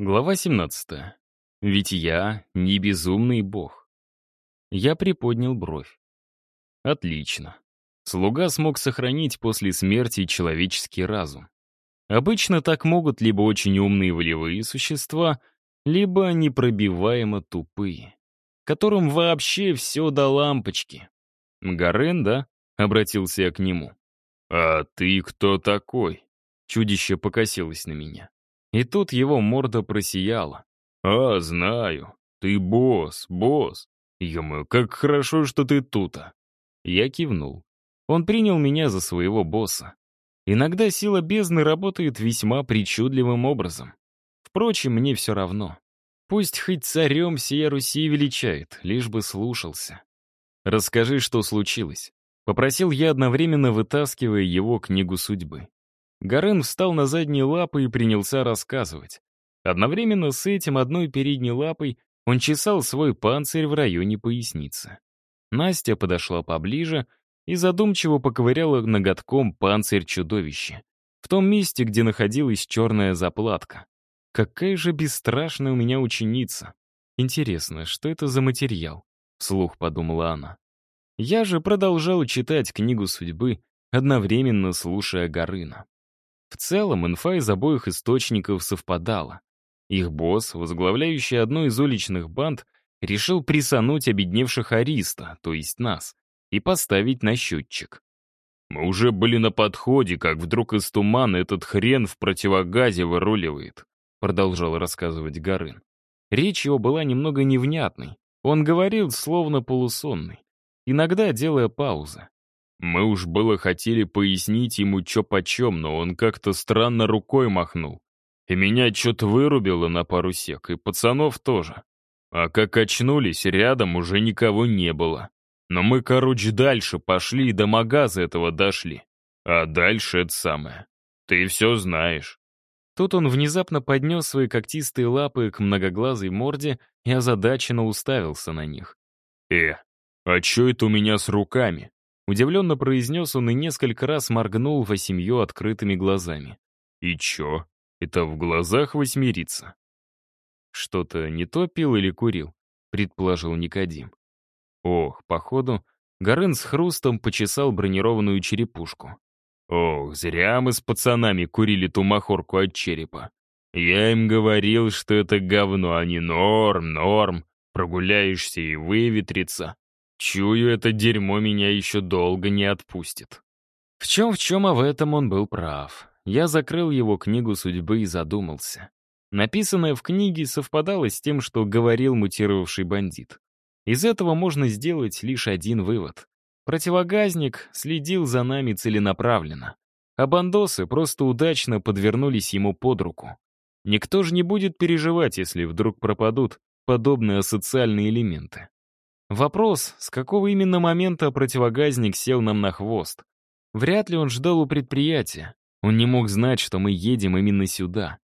Глава 17. Ведь я не безумный бог. Я приподнял бровь. Отлично. Слуга смог сохранить после смерти человеческий разум. Обычно так могут либо очень умные волевые существа, либо непробиваемо тупые, которым вообще все до лампочки. «Гарен, да?» — обратился я к нему. «А ты кто такой?» Чудище покосилось на меня. И тут его морда просияла. «А, знаю. Ты босс, босс. Ё-моё, как хорошо, что ты тут-то». Я кивнул. Он принял меня за своего босса. Иногда сила бездны работает весьма причудливым образом. Впрочем, мне все равно. Пусть хоть царем сия Руси величает, лишь бы слушался. «Расскажи, что случилось», — попросил я, одновременно вытаскивая его книгу судьбы. Гарен встал на задние лапы и принялся рассказывать. Одновременно с этим одной передней лапой он чесал свой панцирь в районе поясницы. Настя подошла поближе и задумчиво поковыряла ноготком панцирь чудовища. В том месте, где находилась черная заплатка. Какая же бесстрашная у меня ученица. Интересно, что это за материал? Вслух подумала она. Я же продолжал читать книгу судьбы, одновременно слушая Горына. В целом, инфа из обоих источников совпадала. Их босс, возглавляющий одну из уличных банд, решил присануть обедневших Ариста, то есть нас, и поставить на счетчик. «Мы уже были на подходе, как вдруг из тумана этот хрен в противогазе выруливает», продолжал рассказывать Горын. Речь его была немного невнятной. Он говорил, словно полусонный, иногда делая паузы. Мы уж было хотели пояснить ему чё почем, но он как-то странно рукой махнул. И меня чё-то вырубило на пару сек, и пацанов тоже. А как очнулись, рядом уже никого не было. Но мы, короче, дальше пошли и до магаза этого дошли. А дальше это самое. Ты все знаешь. Тут он внезапно поднес свои когтистые лапы к многоглазой морде и озадаченно уставился на них. «Э, а чё это у меня с руками?» Удивленно произнес он и несколько раз моргнул восемью открытыми глазами. «И чё? Это в глазах восьмерится?» «Что-то не то пил или курил?» — предположил Никодим. Ох, походу, Горын с хрустом почесал бронированную черепушку. Ох, зря мы с пацанами курили ту махорку от черепа. Я им говорил, что это говно, а не норм, норм. Прогуляешься и выветрится. Чую, это дерьмо меня еще долго не отпустит. В чем в чем, а в этом он был прав. Я закрыл его книгу судьбы и задумался. Написанное в книге совпадало с тем, что говорил мутировавший бандит. Из этого можно сделать лишь один вывод. Противогазник следил за нами целенаправленно, а бандосы просто удачно подвернулись ему под руку. Никто же не будет переживать, если вдруг пропадут подобные асоциальные элементы. Вопрос, с какого именно момента противогазник сел нам на хвост. Вряд ли он ждал у предприятия. Он не мог знать, что мы едем именно сюда.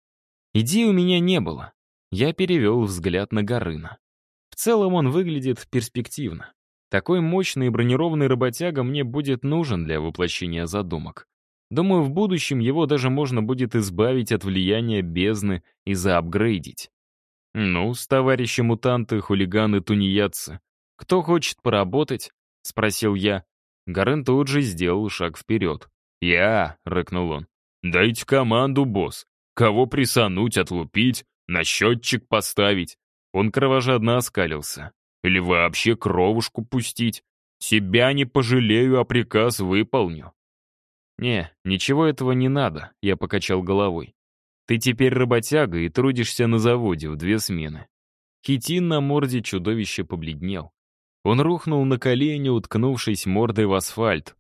Идеи у меня не было. Я перевел взгляд на Горына. В целом он выглядит перспективно. Такой мощный бронированный работяга мне будет нужен для воплощения задумок. Думаю, в будущем его даже можно будет избавить от влияния бездны и заапгрейдить. Ну, с товарищи мутанты, хулиганы, тунеядцы, «Кто хочет поработать?» — спросил я. Гарен тут же сделал шаг вперед. «Я!» — рыкнул он. «Дайте команду, босс. Кого присануть, отлупить, на счетчик поставить?» Он кровожадно оскалился. «Или вообще кровушку пустить? Себя не пожалею, а приказ выполню». «Не, ничего этого не надо», — я покачал головой. «Ты теперь работяга и трудишься на заводе в две смены». Хитин на морде чудовища побледнел. Он рухнул на колени, уткнувшись мордой в асфальт.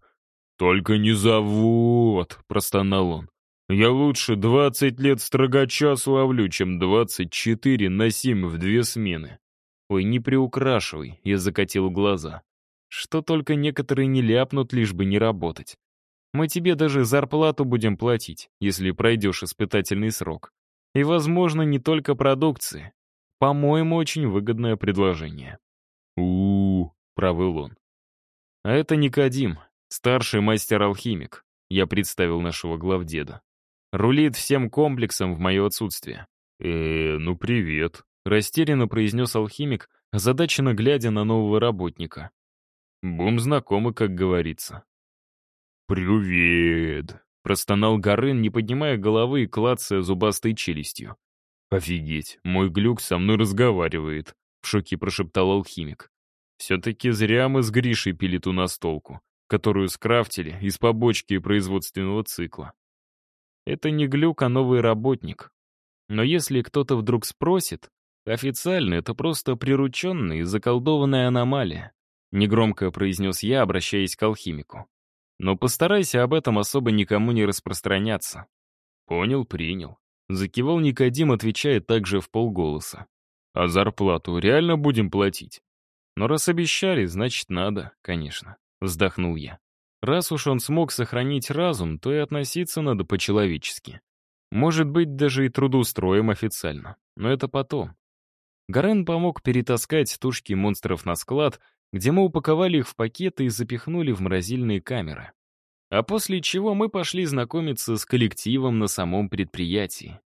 «Только не завод!» — простонал он. «Я лучше двадцать лет строгача славлю, чем двадцать четыре на семь в две смены». «Ой, не приукрашивай», — я закатил глаза. «Что только некоторые не ляпнут, лишь бы не работать. Мы тебе даже зарплату будем платить, если пройдешь испытательный срок. И, возможно, не только продукции. По-моему, очень выгодное предложение» у, -у, провыл он. «А это Никодим, старший мастер-алхимик», — я представил нашего главдеда. «Рулит всем комплексом в мое отсутствие. э ну привет», — растерянно произнес алхимик, озадаченно глядя на нового работника. «Бум знакомы, как говорится». «Привет», — простонал Горын, не поднимая головы и клацая зубастой челюстью. «Офигеть, мой глюк со мной разговаривает», — в шоке прошептал алхимик. «Все-таки зря мы с Гришей пили ту настолку, которую скрафтили из побочки производственного цикла. Это не глюк, а новый работник. Но если кто-то вдруг спросит, официально это просто прирученная и заколдованная аномалия, негромко произнес я, обращаясь к алхимику. Но постарайся об этом особо никому не распространяться. Понял, принял. Закивал Никодим, отвечая также в полголоса. А зарплату реально будем платить? Но раз обещали, значит надо, конечно. Вздохнул я. Раз уж он смог сохранить разум, то и относиться надо по-человечески. Может быть, даже и трудоустроим официально. Но это потом. Гарен помог перетаскать тушки монстров на склад, где мы упаковали их в пакеты и запихнули в морозильные камеры. А после чего мы пошли знакомиться с коллективом на самом предприятии.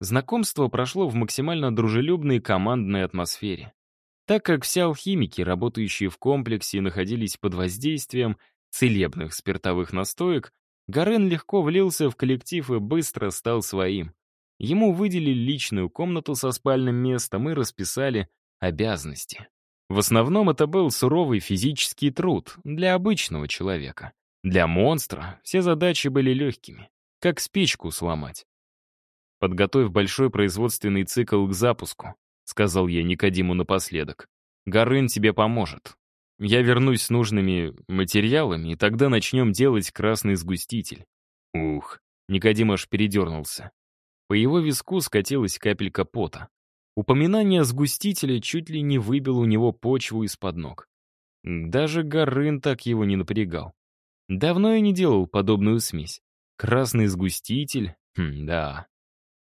Знакомство прошло в максимально дружелюбной командной атмосфере. Так как все алхимики, работающие в комплексе, находились под воздействием целебных спиртовых настоек, Гарен легко влился в коллектив и быстро стал своим. Ему выделили личную комнату со спальным местом и расписали обязанности. В основном это был суровый физический труд для обычного человека. Для монстра все задачи были легкими, как спичку сломать. «Подготовь большой производственный цикл к запуску», — сказал я Никодиму напоследок. «Горын тебе поможет. Я вернусь с нужными материалами, и тогда начнем делать красный сгуститель». Ух, Никодим аж передернулся. По его виску скатилась капелька пота. Упоминание сгустителя чуть ли не выбило у него почву из-под ног. Даже Горын так его не напрягал. Давно я не делал подобную смесь. Красный сгуститель, хм, да.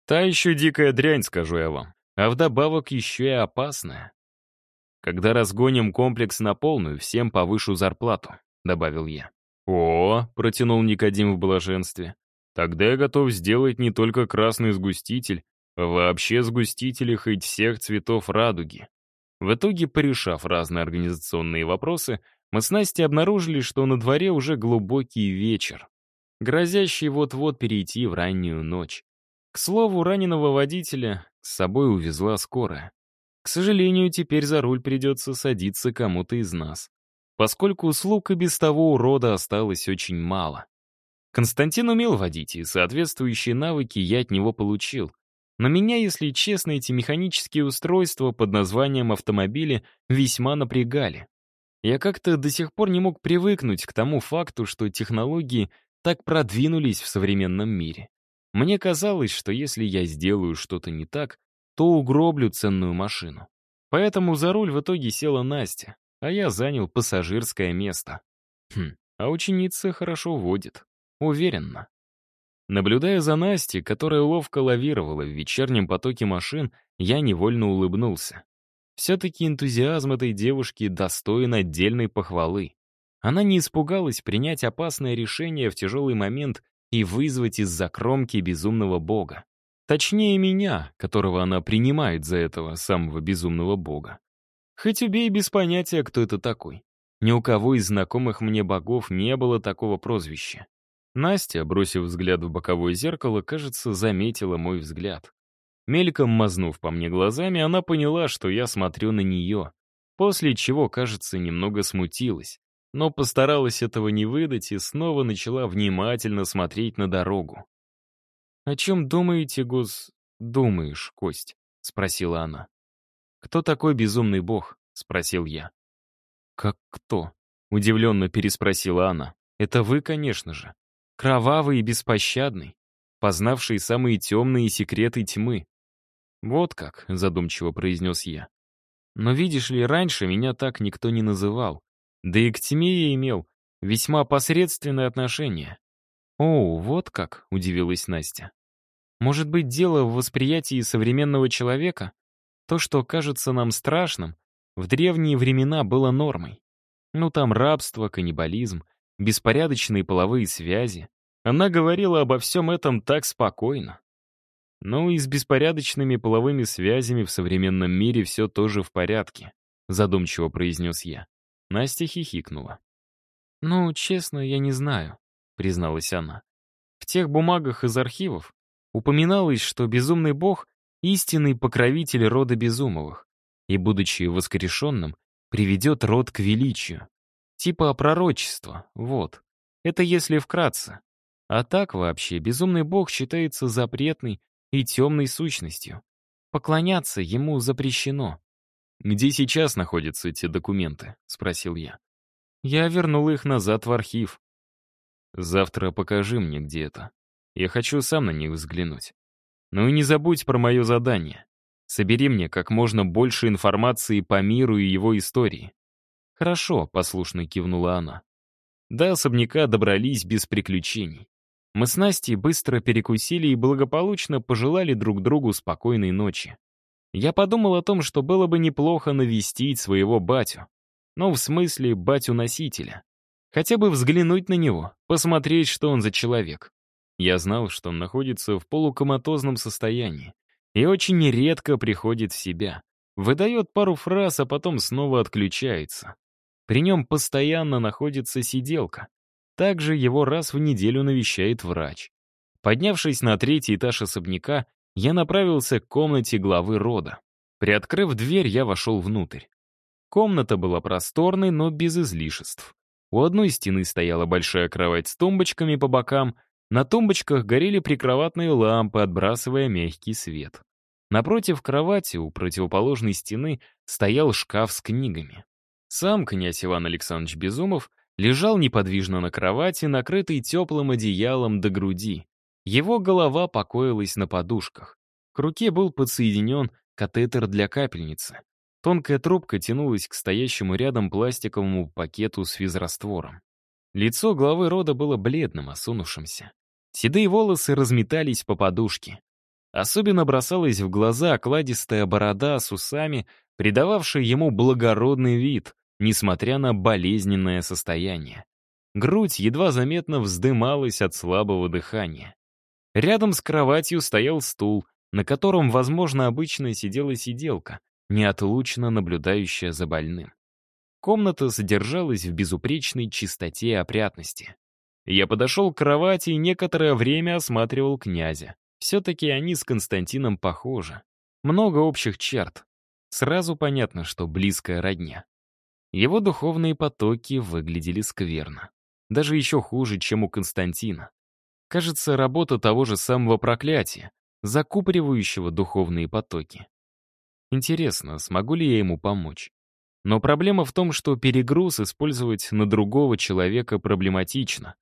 Та еще дикая дрянь, скажу я вам. А вдобавок еще и опасная. Когда разгоним комплекс на полную, всем повышу зарплату, добавил я. О, протянул Никодим в блаженстве. Тогда я готов сделать не только красный сгуститель, а вообще сгустители хоть всех цветов радуги. В итоге, порешав разные организационные вопросы, мы с Настей обнаружили, что на дворе уже глубокий вечер, грозящий вот-вот перейти в раннюю ночь. К слову, раненого водителя с собой увезла скорая. К сожалению, теперь за руль придется садиться кому-то из нас, поскольку услуг и без того урода осталось очень мало. Константин умел водить, и соответствующие навыки я от него получил. Но меня, если честно, эти механические устройства под названием автомобили весьма напрягали. Я как-то до сих пор не мог привыкнуть к тому факту, что технологии так продвинулись в современном мире. Мне казалось, что если я сделаю что-то не так, то угроблю ценную машину. Поэтому за руль в итоге села Настя, а я занял пассажирское место. Хм, а ученица хорошо водит. Уверенно. Наблюдая за Настей, которая ловко лавировала в вечернем потоке машин, я невольно улыбнулся. Все-таки энтузиазм этой девушки достоин отдельной похвалы. Она не испугалась принять опасное решение в тяжелый момент и вызвать из-за кромки безумного бога. Точнее, меня, которого она принимает за этого самого безумного бога. Хоть убей без понятия, кто это такой. Ни у кого из знакомых мне богов не было такого прозвища. Настя, бросив взгляд в боковое зеркало, кажется, заметила мой взгляд. Мельком мазнув по мне глазами, она поняла, что я смотрю на нее, после чего, кажется, немного смутилась но постаралась этого не выдать и снова начала внимательно смотреть на дорогу. «О чем думаете, Гус... думаешь, Кость?» — спросила она. «Кто такой безумный бог?» — спросил я. «Как кто?» — удивленно переспросила она. «Это вы, конечно же. Кровавый и беспощадный, познавший самые темные секреты тьмы». «Вот как», — задумчиво произнес я. «Но видишь ли, раньше меня так никто не называл. Да и к тьме я имел весьма посредственное отношение. «О, вот как», — удивилась Настя. «Может быть, дело в восприятии современного человека? То, что кажется нам страшным, в древние времена было нормой. Ну там рабство, каннибализм, беспорядочные половые связи. Она говорила обо всем этом так спокойно. Ну и с беспорядочными половыми связями в современном мире все тоже в порядке, задумчиво произнес я. Настя хихикнула. «Ну, честно, я не знаю», — призналась она. «В тех бумагах из архивов упоминалось, что безумный бог — истинный покровитель рода Безумовых, и, будучи воскрешенным, приведет род к величию. Типа пророчества, вот. Это если вкратце. А так вообще, безумный бог считается запретной и темной сущностью. Поклоняться ему запрещено. «Где сейчас находятся эти документы?» — спросил я. Я вернул их назад в архив. «Завтра покажи мне, где это. Я хочу сам на них взглянуть. Ну и не забудь про мое задание. Собери мне как можно больше информации по миру и его истории». «Хорошо», — послушно кивнула она. До особняка добрались без приключений. Мы с Настей быстро перекусили и благополучно пожелали друг другу спокойной ночи. Я подумал о том, что было бы неплохо навестить своего батю. Ну, в смысле, батю-носителя. Хотя бы взглянуть на него, посмотреть, что он за человек. Я знал, что он находится в полукоматозном состоянии и очень редко приходит в себя. Выдает пару фраз, а потом снова отключается. При нем постоянно находится сиделка. Также его раз в неделю навещает врач. Поднявшись на третий этаж особняка, я направился к комнате главы рода. Приоткрыв дверь, я вошел внутрь. Комната была просторной, но без излишеств. У одной стены стояла большая кровать с тумбочками по бокам, на тумбочках горели прикроватные лампы, отбрасывая мягкий свет. Напротив кровати, у противоположной стены, стоял шкаф с книгами. Сам князь Иван Александрович Безумов лежал неподвижно на кровати, накрытый теплым одеялом до груди. Его голова покоилась на подушках. К руке был подсоединен катетер для капельницы. Тонкая трубка тянулась к стоящему рядом пластиковому пакету с физраствором. Лицо главы рода было бледным, осунувшимся. Седые волосы разметались по подушке. Особенно бросалась в глаза окладистая борода с усами, придававшая ему благородный вид, несмотря на болезненное состояние. Грудь едва заметно вздымалась от слабого дыхания. Рядом с кроватью стоял стул, на котором, возможно, обычно сидела сиделка, неотлучно наблюдающая за больным. Комната содержалась в безупречной чистоте и опрятности. Я подошел к кровати и некоторое время осматривал князя. Все-таки они с Константином похожи. Много общих черт. Сразу понятно, что близкая родня. Его духовные потоки выглядели скверно. Даже еще хуже, чем у Константина. Кажется, работа того же самого проклятия, закупоривающего духовные потоки. Интересно, смогу ли я ему помочь? Но проблема в том, что перегруз использовать на другого человека проблематично.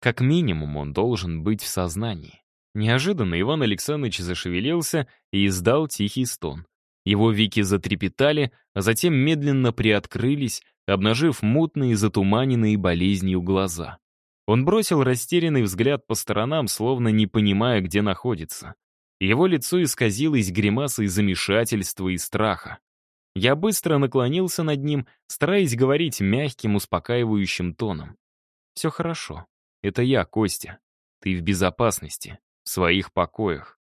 Как минимум, он должен быть в сознании. Неожиданно Иван Александрович зашевелился и издал тихий стон. Его веки затрепетали, а затем медленно приоткрылись, обнажив мутные, затуманенные болезнью глаза. Он бросил растерянный взгляд по сторонам, словно не понимая, где находится. Его лицо исказилось гримасой замешательства и страха. Я быстро наклонился над ним, стараясь говорить мягким, успокаивающим тоном. «Все хорошо. Это я, Костя. Ты в безопасности, в своих покоях».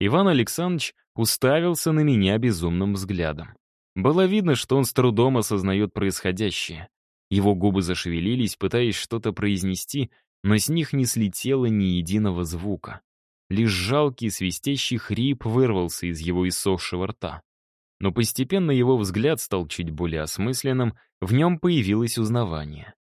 Иван Александрович уставился на меня безумным взглядом. Было видно, что он с трудом осознает происходящее. Его губы зашевелились, пытаясь что-то произнести, но с них не слетело ни единого звука. Лишь жалкий свистящий хрип вырвался из его иссохшего рта. Но постепенно его взгляд стал чуть более осмысленным, в нем появилось узнавание.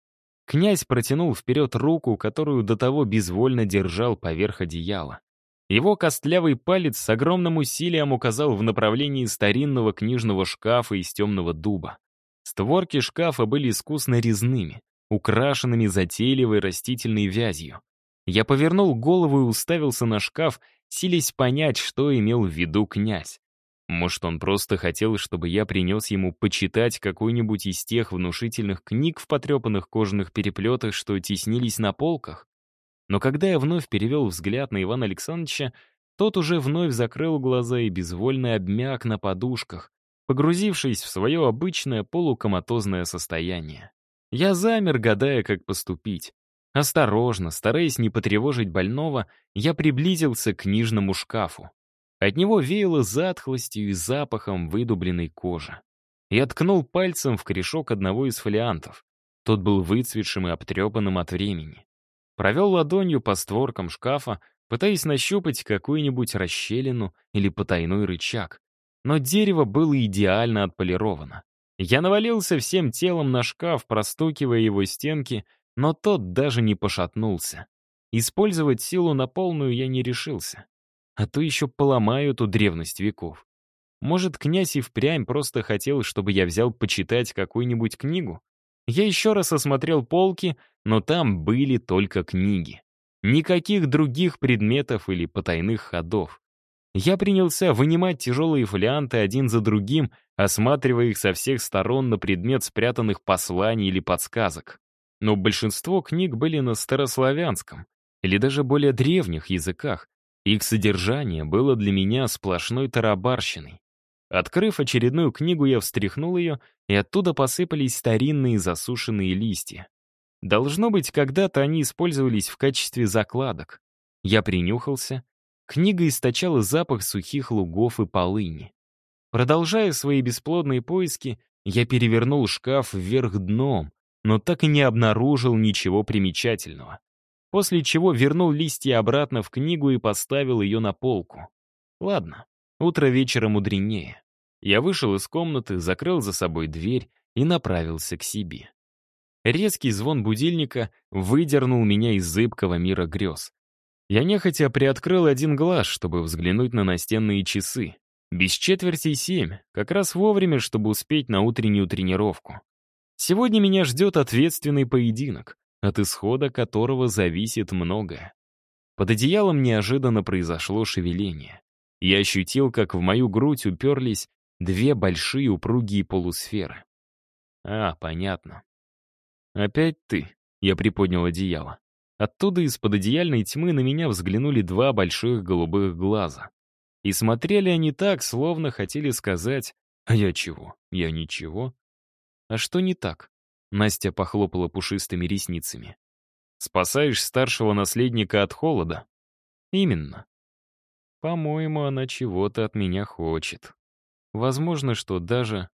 Князь протянул вперед руку, которую до того безвольно держал поверх одеяла. Его костлявый палец с огромным усилием указал в направлении старинного книжного шкафа из темного дуба. Створки шкафа были искусно резными, украшенными затейливой растительной вязью. Я повернул голову и уставился на шкаф, силясь понять, что имел в виду князь. Может, он просто хотел, чтобы я принес ему почитать какую-нибудь из тех внушительных книг в потрепанных кожаных переплетах, что теснились на полках? Но когда я вновь перевел взгляд на Ивана Александровича, тот уже вновь закрыл глаза и безвольно обмяк на подушках, погрузившись в свое обычное полукоматозное состояние. Я замер, гадая, как поступить. Осторожно, стараясь не потревожить больного, я приблизился к книжному шкафу. От него веяло затхлостью и запахом выдубленной кожи. Я ткнул пальцем в корешок одного из фолиантов. Тот был выцветшим и обтрепанным от времени. Провел ладонью по створкам шкафа, пытаясь нащупать какую-нибудь расщелину или потайной рычаг. Но дерево было идеально отполировано. Я навалился всем телом на шкаф, простукивая его стенки, но тот даже не пошатнулся. Использовать силу на полную я не решился. А то еще поломаю эту древность веков. Может, князь и впрямь просто хотел, чтобы я взял почитать какую-нибудь книгу? Я еще раз осмотрел полки, но там были только книги. Никаких других предметов или потайных ходов. Я принялся вынимать тяжелые фолианты один за другим, осматривая их со всех сторон на предмет спрятанных посланий или подсказок. Но большинство книг были на старославянском или даже более древних языках. Их содержание было для меня сплошной тарабарщиной. Открыв очередную книгу, я встряхнул ее, и оттуда посыпались старинные засушенные листья. Должно быть, когда-то они использовались в качестве закладок. Я принюхался. Книга источала запах сухих лугов и полыни. Продолжая свои бесплодные поиски, я перевернул шкаф вверх дном, но так и не обнаружил ничего примечательного. После чего вернул листья обратно в книгу и поставил ее на полку. Ладно, утро вечера мудренее. Я вышел из комнаты, закрыл за собой дверь и направился к себе. Резкий звон будильника выдернул меня из зыбкого мира грез. Я нехотя приоткрыл один глаз, чтобы взглянуть на настенные часы. Без четверти семь, как раз вовремя, чтобы успеть на утреннюю тренировку. Сегодня меня ждет ответственный поединок, от исхода которого зависит многое. Под одеялом неожиданно произошло шевеление. Я ощутил, как в мою грудь уперлись Две большие упругие полусферы. А, понятно. «Опять ты?» — я приподнял одеяло. Оттуда из-под одеяльной тьмы на меня взглянули два больших голубых глаза. И смотрели они так, словно хотели сказать «А я чего? Я ничего». «А что не так?» Настя похлопала пушистыми ресницами. «Спасаешь старшего наследника от холода?» «Именно. По-моему, она чего-то от меня хочет». Возможно, что даже...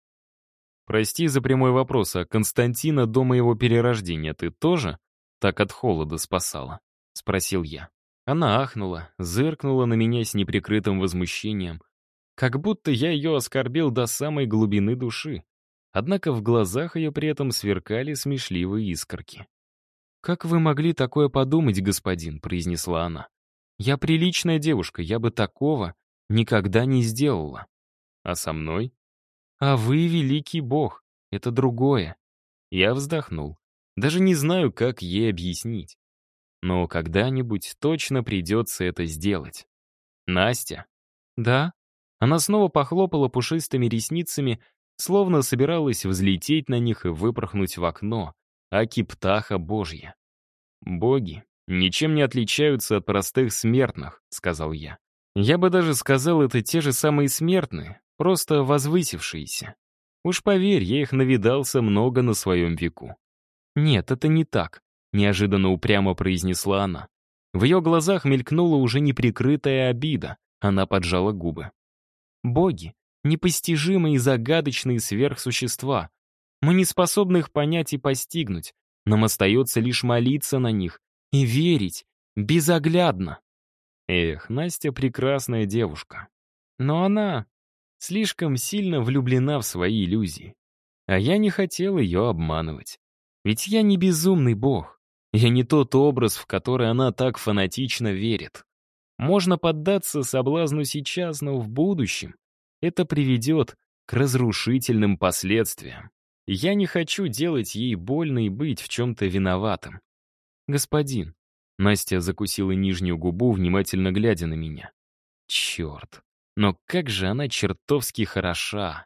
Прости за прямой вопрос, а Константина до моего перерождения ты тоже так от холода спасала? Спросил я. Она ахнула, зыркнула на меня с неприкрытым возмущением, как будто я ее оскорбил до самой глубины души. Однако в глазах ее при этом сверкали смешливые искорки. «Как вы могли такое подумать, господин?» — произнесла она. «Я приличная девушка, я бы такого никогда не сделала». А со мной? А вы великий бог. Это другое. Я вздохнул. Даже не знаю, как ей объяснить. Но когда-нибудь точно придется это сделать. Настя? Да? Она снова похлопала пушистыми ресницами, словно собиралась взлететь на них и выпорхнуть в окно, аки птаха божья. «Боги ничем не отличаются от простых смертных», — сказал я. «Я бы даже сказал, это те же самые смертные, просто возвысившиеся. Уж поверь, я их навидался много на своем веку. «Нет, это не так», — неожиданно упрямо произнесла она. В ее глазах мелькнула уже неприкрытая обида. Она поджала губы. «Боги — непостижимые и загадочные сверхсущества. Мы не способны их понять и постигнуть. Нам остается лишь молиться на них и верить, безоглядно». Эх, Настя прекрасная девушка. Но она слишком сильно влюблена в свои иллюзии. А я не хотел ее обманывать. Ведь я не безумный бог. Я не тот образ, в который она так фанатично верит. Можно поддаться соблазну сейчас, но в будущем это приведет к разрушительным последствиям. Я не хочу делать ей больно и быть в чем-то виноватым. Господин, Настя закусила нижнюю губу, внимательно глядя на меня. Черт. Но как же она чертовски хороша.